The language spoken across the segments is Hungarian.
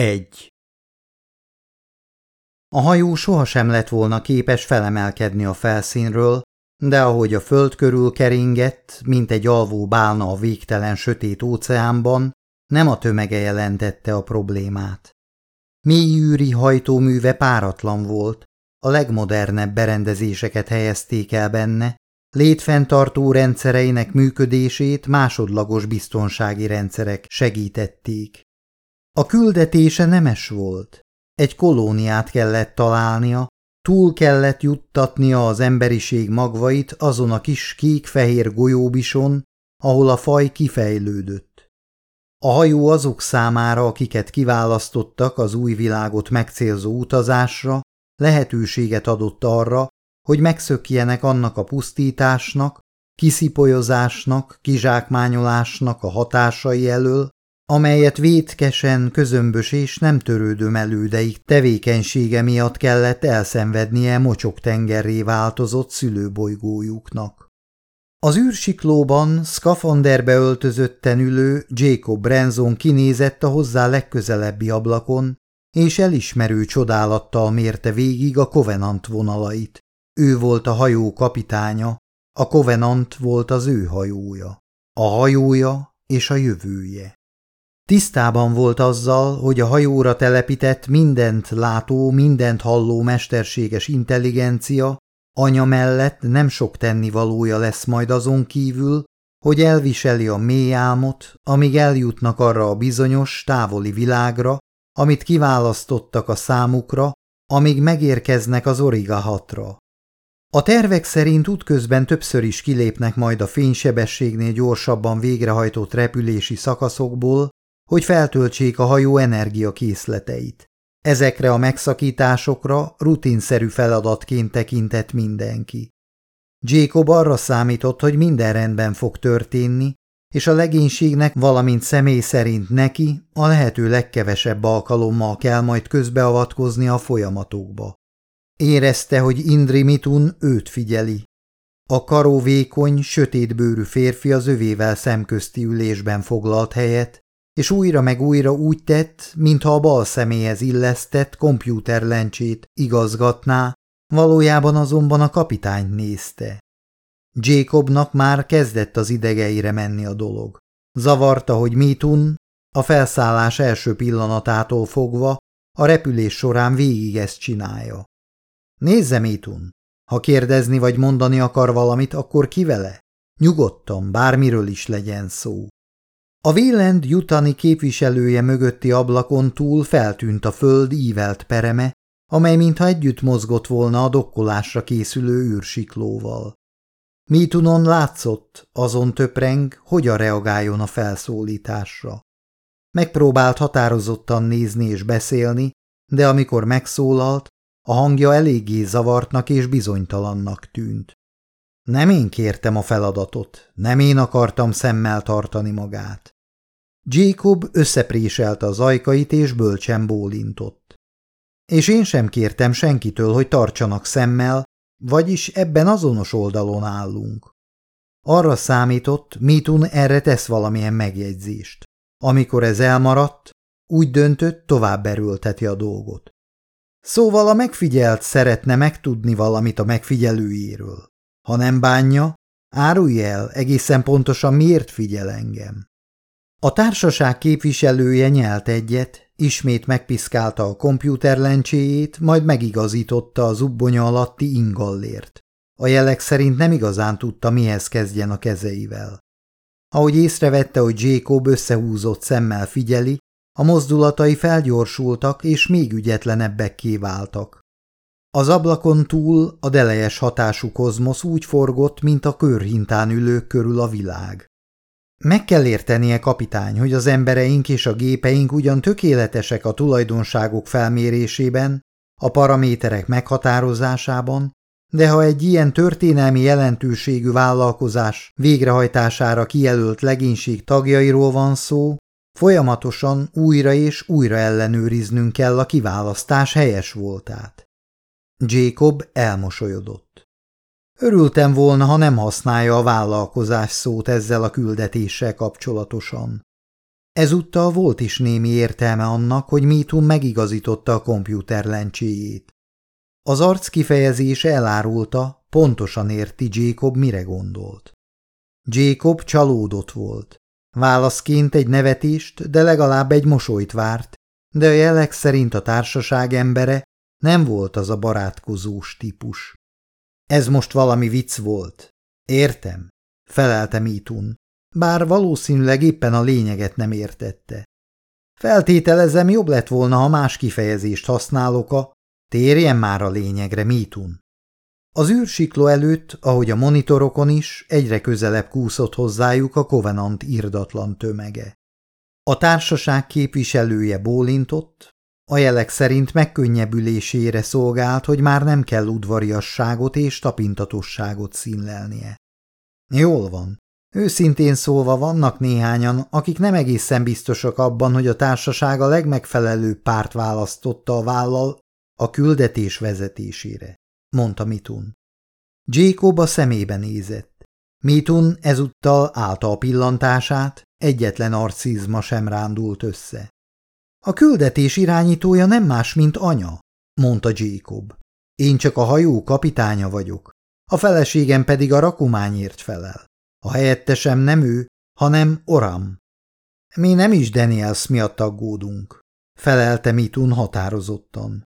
1. A hajó sohasem lett volna képes felemelkedni a felszínről, de ahogy a föld körül keringett, mint egy alvó bálna a végtelen sötét óceánban, nem a tömege jelentette a problémát. űri hajtóműve páratlan volt, a legmodernebb berendezéseket helyezték el benne, létfenntartó rendszereinek működését másodlagos biztonsági rendszerek segítették. A küldetése nemes volt. Egy kolóniát kellett találnia, túl kellett juttatnia az emberiség magvait azon a kis kék-fehér golyóbison, ahol a faj kifejlődött. A hajó azok számára, akiket kiválasztottak az új világot megcélzó utazásra, lehetőséget adott arra, hogy megszökjenek annak a pusztításnak, kiszipolyozásnak, kizsákmányolásnak a hatásai elől, amelyet vétkesen, közömbös és nem törődő melődeik tevékenysége miatt kellett elszenvednie mocsoktengerré változott szülőbolygójuknak. Az űrsiklóban szkafanderbe öltözötten ülő Jacob Branson kinézett a hozzá legközelebbi ablakon, és elismerő csodálattal mérte végig a Covenant vonalait. Ő volt a hajó kapitánya, a Covenant volt az ő hajója. A hajója és a jövője. Tisztában volt azzal, hogy a hajóra telepített mindent látó, mindent halló mesterséges intelligencia anya mellett nem sok tennivalója lesz majd azon kívül, hogy elviseli a mély álmot, amíg eljutnak arra a bizonyos, távoli világra, amit kiválasztottak a számukra, amíg megérkeznek az Origa hatra. A tervek szerint útközben többször is kilépnek majd a fénysebességnél gyorsabban végrehajtott repülési szakaszokból, hogy feltöltsék a hajó energiakészleteit. Ezekre a megszakításokra rutinszerű feladatként tekintett mindenki. Jacob arra számított, hogy minden rendben fog történni, és a legénységnek, valamint személy szerint neki a lehető legkevesebb alkalommal kell majd közbeavatkozni a folyamatokba. Érezte, hogy Indri Mitun őt figyeli. A karóvékony, sötétbőrű férfi az övével szemközti ülésben foglalt helyet, és újra meg újra úgy tett, mintha a bal személyhez illesztett kompjúterlencsét igazgatná, valójában azonban a kapitányt nézte. Jacobnak már kezdett az idegeire menni a dolog. Zavarta, hogy Mitun a felszállás első pillanatától fogva a repülés során végig ezt csinálja. Nézze, Mitun, ha kérdezni vagy mondani akar valamit, akkor ki vele? Nyugodtan, bármiről is legyen szó. A Véland jutani képviselője mögötti ablakon túl feltűnt a föld ívelt pereme, amely mintha együtt mozgott volna a dokkolásra készülő űrsiklóval. Mítunon látszott, azon töpreng, hogyan reagáljon a felszólításra. Megpróbált határozottan nézni és beszélni, de amikor megszólalt, a hangja eléggé zavartnak és bizonytalannak tűnt. Nem én kértem a feladatot, nem én akartam szemmel tartani magát. Jacob összepréselte az ajkait és bölcsen bólintott. És én sem kértem senkitől, hogy tartsanak szemmel, vagyis ebben azonos oldalon állunk. Arra számított, Mitun erre tesz valamilyen megjegyzést. Amikor ez elmaradt, úgy döntött, tovább erőlteti a dolgot. Szóval a megfigyelt szeretne megtudni valamit a megfigyelőjéről. Ha nem bánja, árulj el egészen pontosan miért figyel engem. A társaság képviselője nyelt egyet, ismét megpiszkálta a kompjúterlencséjét, majd megigazította az ubbonya alatti ingallért. A jelek szerint nem igazán tudta, mihez kezdjen a kezeivel. Ahogy észrevette, hogy Jacob összehúzott szemmel figyeli, a mozdulatai felgyorsultak és még ügyetlenebbekké váltak. Az ablakon túl a delejes hatású kozmosz úgy forgott, mint a körhintán ülők körül a világ. Meg kell értenie, kapitány, hogy az embereink és a gépeink ugyan tökéletesek a tulajdonságok felmérésében, a paraméterek meghatározásában, de ha egy ilyen történelmi jelentőségű vállalkozás végrehajtására kijelölt legénység tagjairól van szó, folyamatosan újra és újra ellenőriznünk kell a kiválasztás helyes voltát. Jacob elmosolyodott. Örültem volna, ha nem használja a vállalkozás szót ezzel a küldetéssel kapcsolatosan. Ezúttal volt is némi értelme annak, hogy Mitun megigazította a kompjúter lencséjét. Az arc kifejezése elárulta, pontosan érti Jacob mire gondolt. Jacob csalódott volt. Válaszként egy nevetést, de legalább egy mosolyt várt, de a jelek szerint a társaság embere nem volt az a barátkozós típus. Ez most valami vicc volt. Értem, felelte Mitun, bár valószínűleg éppen a lényeget nem értette. Feltételezem, jobb lett volna, ha más kifejezést használok a térjen már a lényegre, Mitun. Az űrsikló előtt, ahogy a monitorokon is, egyre közelebb kúszott hozzájuk a Covenant irdatlan tömege. A társaság képviselője bólintott, a jelek szerint megkönnyebbülésére szolgált, hogy már nem kell udvariasságot és tapintatosságot színlelnie. Jól van. Őszintén szólva vannak néhányan, akik nem egészen biztosak abban, hogy a társaság a legmegfelelőbb párt választotta a vállal a küldetés vezetésére, mondta Mitun. Jacob a szemébe nézett. Mitun ezúttal állta a pillantását, egyetlen arcizma sem rándult össze. A küldetés irányítója nem más, mint anya, mondta Jacob. Én csak a hajó kapitánya vagyok, a feleségem pedig a rakományért felel. A helyettesem nem ő, hanem Oram. Mi nem is Daniels miatt aggódunk, felelte Mitun határozottan.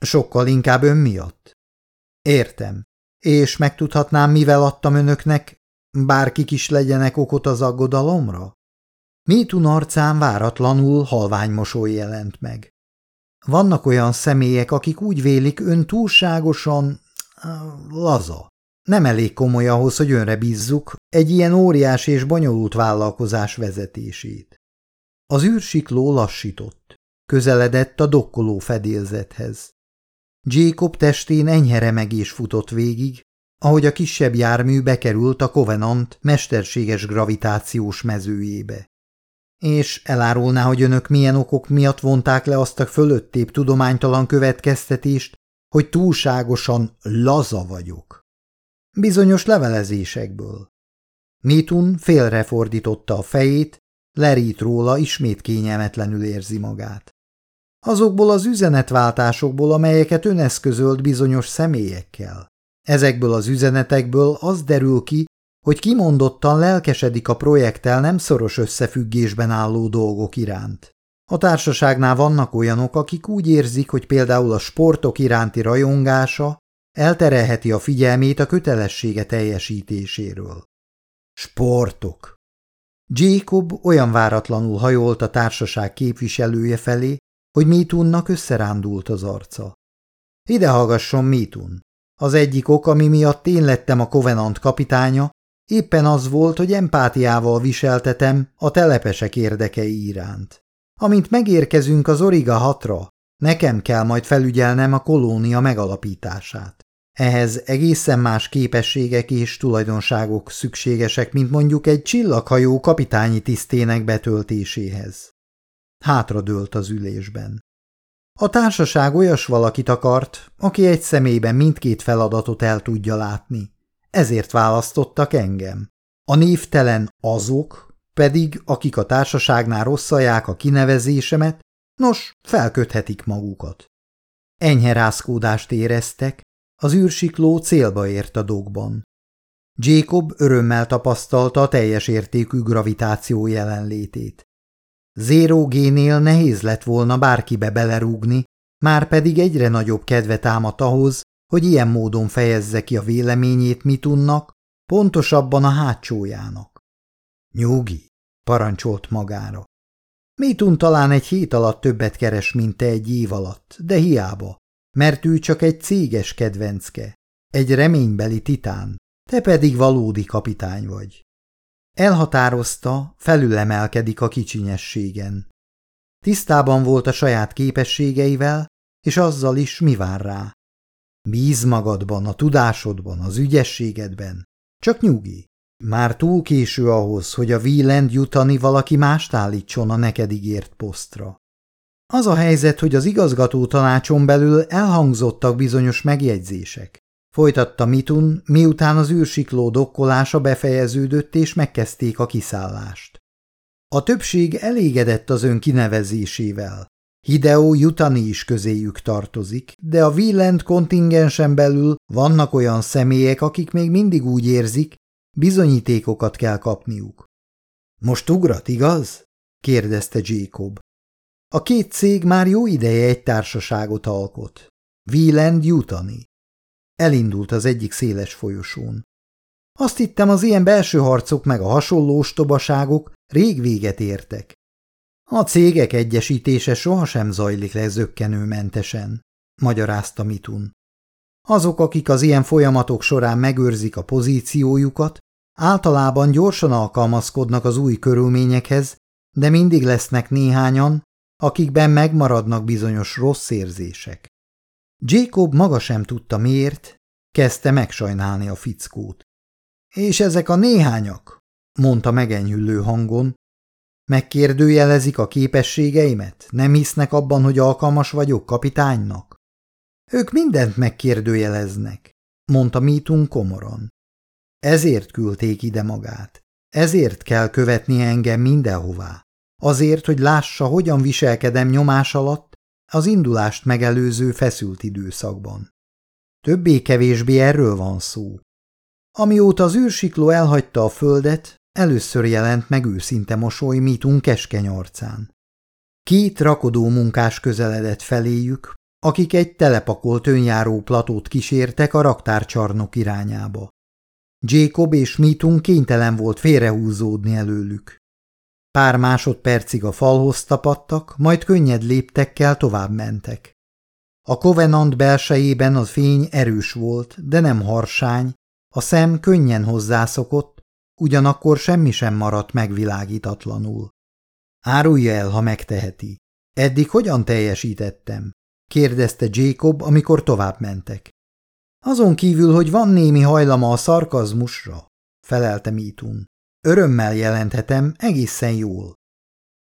Sokkal inkább ön miatt. Értem, és megtudhatnám, mivel adtam önöknek, bárkik is legyenek okot az aggodalomra? Mitun arcán váratlanul halvány mosoly jelent meg. Vannak olyan személyek, akik úgy vélik ön túlságosan laza. Nem elég komoly ahhoz, hogy önre bízzuk egy ilyen óriás és bonyolult vállalkozás vezetését. Az űrsikló lassított. Közeledett a dokkoló fedélzethez. Jacob testén enyhe remegés futott végig, ahogy a kisebb jármű bekerült a Covenant mesterséges gravitációs mezőjébe. És elárulná, hogy önök milyen okok miatt vonták le azt a fölöttép tudománytalan következtetést, hogy túlságosan laza vagyok. Bizonyos levelezésekből. Mitun félrefordította a fejét, lerít róla, ismét kényelmetlenül érzi magát. Azokból az üzenetváltásokból, amelyeket ön eszközölt bizonyos személyekkel. Ezekből az üzenetekből az derül ki, hogy kimondottan lelkesedik a projekttel nem szoros összefüggésben álló dolgok iránt. A társaságnál vannak olyanok, akik úgy érzik, hogy például a sportok iránti rajongása elterelheti a figyelmét a kötelessége teljesítéséről. Sportok. Jacob olyan váratlanul hajolt a társaság képviselője felé, hogy Mitunnak összerándult az arca. Ide hallgasson, Mitun. Az egyik ok, ami miatt én lettem a Covenant kapitánya, éppen az volt, hogy empátiával viseltetem a telepesek érdekei iránt. Amint megérkezünk az Origa hatra, nekem kell majd felügyelnem a kolónia megalapítását. Ehhez egészen más képességek és tulajdonságok szükségesek, mint mondjuk egy csillaghajó kapitányi tisztének betöltéséhez. Hátradőlt az ülésben. A társaság olyas valakit akart, aki egy személyben mindkét feladatot el tudja látni. Ezért választottak engem. A névtelen azok pedig, akik a társaságnál rosszalják a kinevezésemet, nos, felköthetik magukat. Enyhe rázkódást éreztek, az űrsikló célba ért a dogban. Jacob örömmel tapasztalta a teljes értékű gravitáció jelenlétét. Zero G-nél nehéz lett volna bárkibe belerúgni, már pedig egyre nagyobb kedve támadt ahhoz, hogy ilyen módon fejezze ki a véleményét Mitunnak, pontosabban a hátsójának. Nyugi, parancsolt magára. Mitun talán egy hét alatt többet keres, mint te egy év alatt, de hiába, mert ő csak egy céges kedvencke, egy reménybeli titán, te pedig valódi kapitány vagy. Elhatározta, felülemelkedik a kicsinyességen. Tisztában volt a saját képességeivel, és azzal is mi vár rá. Bíz magadban, a tudásodban, az ügyességedben. Csak nyugi. Már túl késő ahhoz, hogy a Wieland jutani valaki mást állítson a neked ígért posztra. Az a helyzet, hogy az igazgató tanácson belül elhangzottak bizonyos megjegyzések. Folytatta Mitun, miután az űrsikló dokkolása befejeződött és megkezdték a kiszállást. A többség elégedett az ön kinevezésével. Hideo Jutani is közéjük tartozik, de a Wieland kontingensen belül vannak olyan személyek, akik még mindig úgy érzik, bizonyítékokat kell kapniuk. Most ugrat, igaz? kérdezte Jacob. A két cég már jó ideje egy társaságot alkot. Wieland Jutani. Elindult az egyik széles folyosón. Azt hittem, az ilyen belső harcok meg a hasonló stobaságok rég véget értek. A cégek egyesítése sohasem zajlik le zöggenőmentesen, magyarázta Mitun. Azok, akik az ilyen folyamatok során megőrzik a pozíciójukat, általában gyorsan alkalmazkodnak az új körülményekhez, de mindig lesznek néhányan, akikben megmaradnak bizonyos rossz érzések. Jacob maga sem tudta miért, kezdte megsajnálni a fickót. És ezek a néhányak, mondta megenyhülő hangon, megkérdőjelezik a képességeimet, nem hisznek abban, hogy alkalmas vagyok kapitánynak. Ők mindent megkérdőjeleznek, mondta Mítunk komoran. Ezért küldték ide magát. Ezért kell követni engem mindenhová. Azért, hogy lássa, hogyan viselkedem nyomás alatt az indulást megelőző feszült időszakban. Többé-kevésbé erről van szó. Amióta az űrsikló elhagyta a földet, először jelent meg őszinte mosoly Mítunk keskeny arcán. Két rakodó munkás közeledett feléjük, akik egy telepakolt önjáró platót kísértek a raktárcsarnok irányába. Jacob és Mítunk kénytelen volt félrehúzódni előlük. Pár másodpercig a falhoz tapadtak, majd könnyed léptekkel tovább mentek. A Covenant belsejében a fény erős volt, de nem harsány, a szem könnyen hozzászokott, ugyanakkor semmi sem maradt megvilágítatlanul. Árulja el, ha megteheti. Eddig hogyan teljesítettem? kérdezte Jacob, amikor tovább mentek. Azon kívül, hogy van némi hajlama a szarkazmusra, felelte Mítun. Örömmel jelenthetem, egészen jól.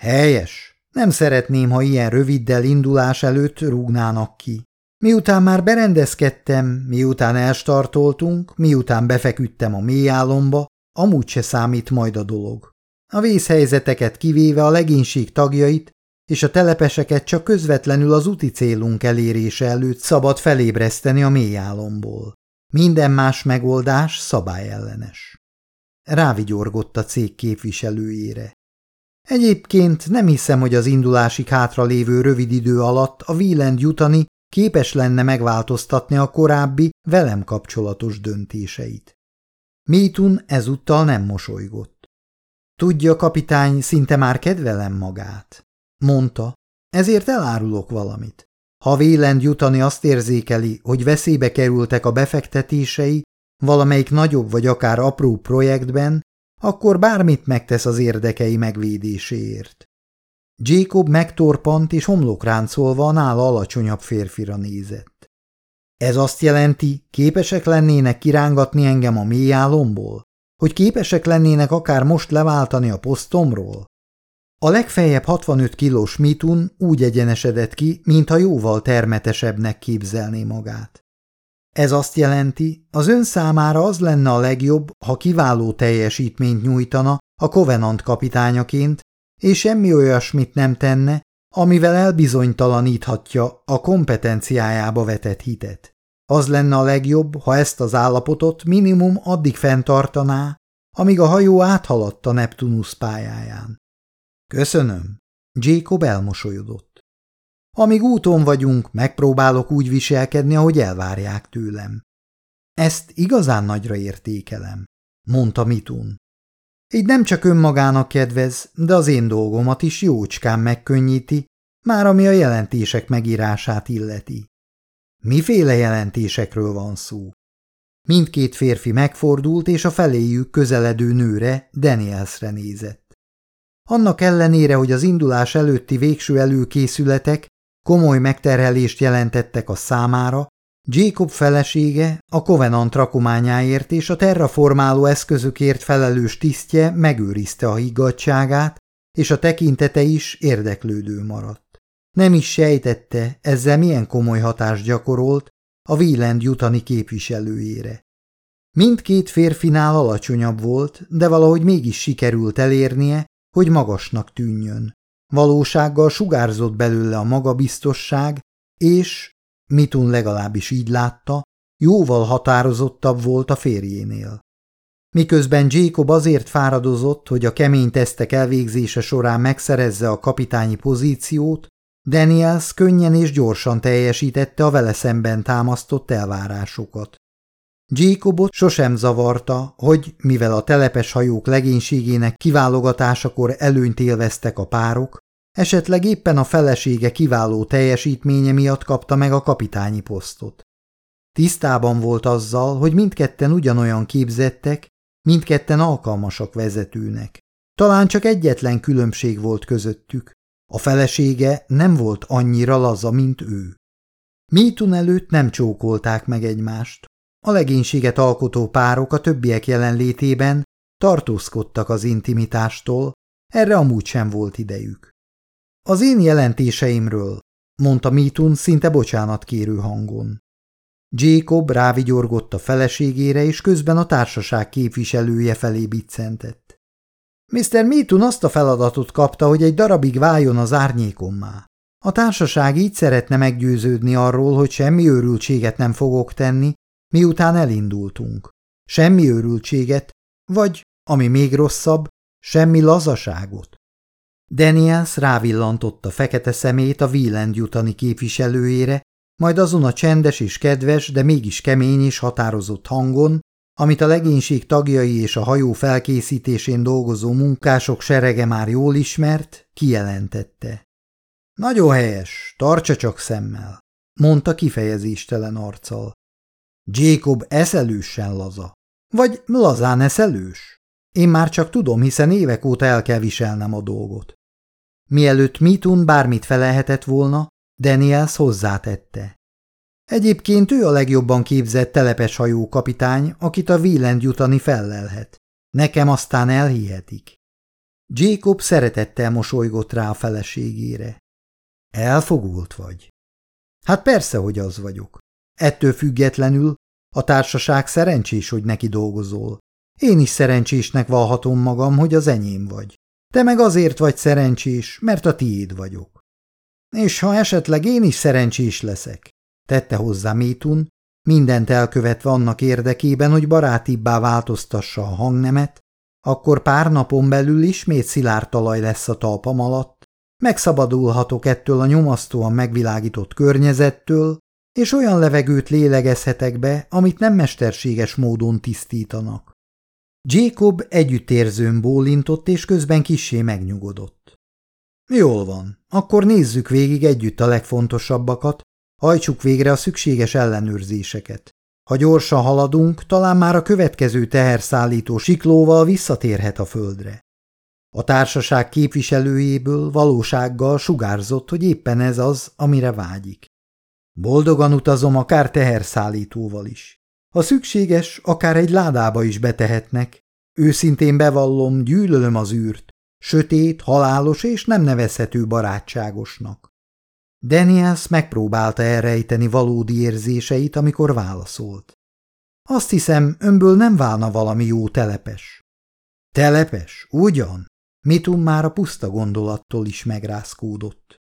Helyes. Nem szeretném, ha ilyen röviddel indulás előtt rúgnának ki. Miután már berendezkedtem, miután elstartoltunk, miután befeküdtem a mélyálomba, amúgy se számít majd a dolog. A vészhelyzeteket kivéve a legénység tagjait és a telepeseket csak közvetlenül az úti célunk elérése előtt szabad felébreszteni a mélyálomból. Minden más megoldás szabályellenes. Rávigyorgott a cég képviselőjére. Egyébként nem hiszem, hogy az indulásig hátra lévő rövid idő alatt a Wieland jutani képes lenne megváltoztatni a korábbi velem kapcsolatos döntéseit. Métun ezúttal nem mosolygott. Tudja, kapitány, szinte már kedvelem magát, mondta, ezért elárulok valamit. Ha Vélend jutani azt érzékeli, hogy veszélybe kerültek a befektetései valamelyik nagyobb vagy akár apró projektben, akkor bármit megtesz az érdekei megvédéséért. Jacob megtorpant és homlokráncolva a nála alacsonyabb férfira nézett. Ez azt jelenti, képesek lennének kirángatni engem a mélyálomból? Hogy képesek lennének akár most leváltani a posztomról? A legfeljebb 65 kilós mitun úgy egyenesedett ki, mintha jóval termetesebbnek képzelné magát. Ez azt jelenti, az ön számára az lenne a legjobb, ha kiváló teljesítményt nyújtana a Covenant kapitányaként, és semmi olyasmit nem tenne, amivel elbizonytalaníthatja a kompetenciájába vetett hitet. Az lenne a legjobb, ha ezt az állapotot minimum addig fenntartaná, amíg a hajó áthaladt a Neptunus pályáján. Köszönöm. Jacob elmosolyodott. Amíg úton vagyunk, megpróbálok úgy viselkedni, ahogy elvárják tőlem. Ezt igazán nagyra értékelem, mondta Mitun. Így nem csak önmagának kedvez, de az én dolgomat is jócskán megkönnyíti, már ami a jelentések megírását illeti. Miféle jelentésekről van szó? Mindkét férfi megfordult, és a feléjük közeledő nőre, Danielsre nézett. Annak ellenére, hogy az indulás előtti végső előkészületek komoly megterhelést jelentettek a számára, Jacob felesége a Covenant rakományáért és a terraformáló eszközökért felelős tisztje megőrizte a higgadságát, és a tekintete is érdeklődő maradt. Nem is sejtette, ezzel milyen komoly hatást gyakorolt a Wieland jutani képviselőjére. Mindkét férfinál alacsonyabb volt, de valahogy mégis sikerült elérnie, hogy magasnak tűnjön. Valósággal sugárzott belőle a magabiztosság, és, Mitun legalábbis így látta, jóval határozottabb volt a férjénél. Miközben Jacob azért fáradozott, hogy a kemény tesztek elvégzése során megszerezze a kapitányi pozíciót, Daniels könnyen és gyorsan teljesítette a vele szemben támasztott elvárásokat. Jacobot sosem zavarta, hogy mivel a telepes hajók legénységének kiválogatásakor előnyt élveztek a párok, esetleg éppen a felesége kiváló teljesítménye miatt kapta meg a kapitányi posztot. Tisztában volt azzal, hogy mindketten ugyanolyan képzettek, mindketten alkalmasak vezetőnek. Talán csak egyetlen különbség volt közöttük. A felesége nem volt annyira laza, mint ő. Mítun előtt nem csókolták meg egymást. A legénységet alkotó párok a többiek jelenlétében tartózkodtak az intimitástól, erre amúgy sem volt idejük. Az én jelentéseimről, mondta Mítun szinte bocsánatkérő hangon. Jacob rávigyorgott a feleségére, és közben a társaság képviselője felé biccentett. Mr. Meetun azt a feladatot kapta, hogy egy darabig váljon az árnyékommá. A társaság így szeretne meggyőződni arról, hogy semmi őrültséget nem fogok tenni, miután elindultunk. Semmi őrültséget, vagy, ami még rosszabb, semmi lazaságot. Daniels rávillantotta fekete szemét a Wieland jutani képviselőjére, majd azon a csendes és kedves, de mégis kemény és határozott hangon, amit a legénység tagjai és a hajó felkészítésén dolgozó munkások serege már jól ismert, kijelentette. Nagyon helyes, tartsa csak szemmel, mondta kifejezéstelen arccal. Jacob eszelősen laza. Vagy lazán eszelős? Én már csak tudom, hiszen évek óta el kell viselnem a dolgot. Mielőtt Mitun bármit felelhetett volna, Daniels hozzátette. Egyébként ő a legjobban képzett telepes hajó kapitány, akit a Wieland jutani fellelhet. Nekem aztán elhihetik. Jacob szeretettel mosolygott rá a feleségére. Elfogult vagy? Hát persze, hogy az vagyok. Ettől függetlenül a társaság szerencsés, hogy neki dolgozol. Én is szerencsésnek valhatom magam, hogy az enyém vagy. Te meg azért vagy szerencsés, mert a tiéd vagyok. És ha esetleg én is szerencsés leszek, tette hozzá Métun, mindent elkövetve annak érdekében, hogy barátibbá változtassa a hangnemet, akkor pár napon belül ismét szilárd talaj lesz a talpam alatt, megszabadulhatok ettől a nyomasztóan megvilágított környezettől, és olyan levegőt lélegezhetek be, amit nem mesterséges módon tisztítanak. Jacob együttérzőn bólintott, és közben kissé megnyugodott. Jól van, akkor nézzük végig együtt a legfontosabbakat, hajtsuk végre a szükséges ellenőrzéseket. Ha gyorsan haladunk, talán már a következő teherszállító siklóval visszatérhet a földre. A társaság képviselőjéből valósággal sugárzott, hogy éppen ez az, amire vágyik. Boldogan utazom akár teherszállítóval is. Ha szükséges, akár egy ládába is betehetnek. Őszintén bevallom, gyűlölöm az űrt. Sötét, halálos és nem nevezhető barátságosnak. Daniels megpróbálta elrejteni valódi érzéseit, amikor válaszolt. Azt hiszem, önből nem válna valami jó telepes. Telepes, ugyan? Mitum már a puszta gondolattól is megrázkódott.